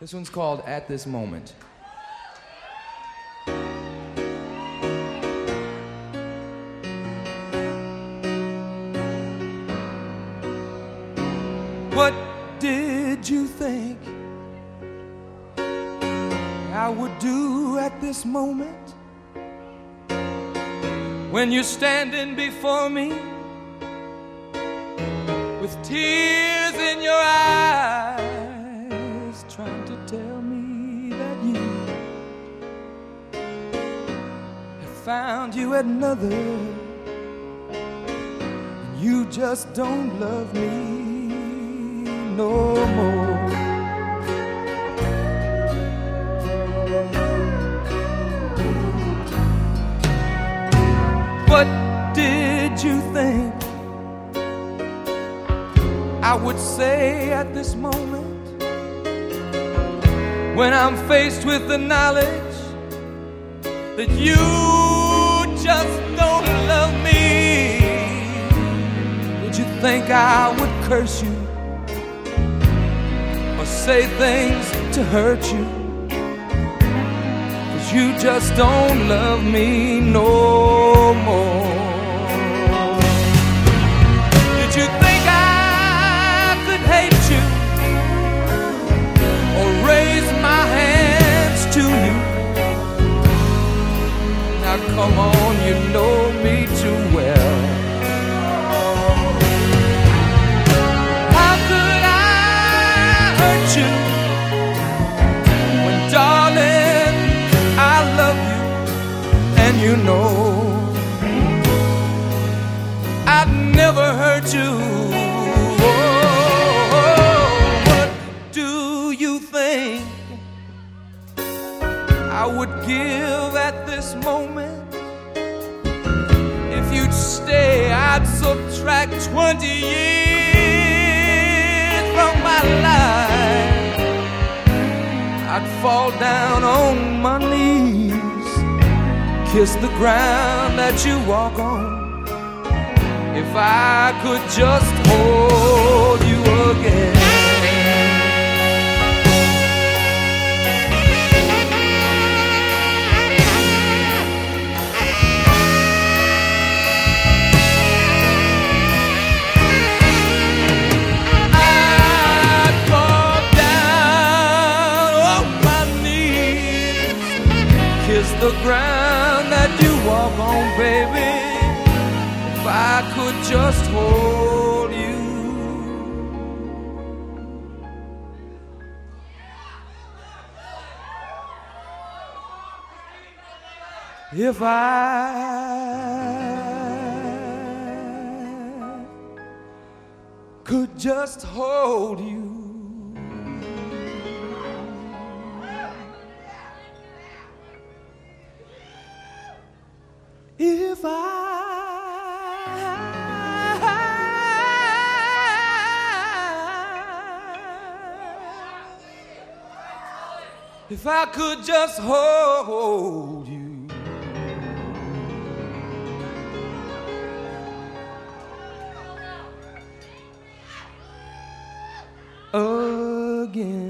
This one's called At This Moment. What did you think I would do at this moment when you're standing before me with tears found you another, you just don't love me no more. What did you think I would say at this moment when I'm faced with the knowledge that you think I would curse you or say things to hurt you? Cause you just don't love me no more. Did you think I could hate you or raise my hands to you? Now come on, you know me hurt you when, darling, I love you and you know I'd never hurt you? Oh, what do you think I would give at this moment? If you'd stay, I'd subtract 20 years from my life. I'd fall down on my knees, kiss the ground that you walk on. If I could just hold kiss the ground that you walk on, baby. If I could just hold you. If I could just hold you. If I could just hold you, again.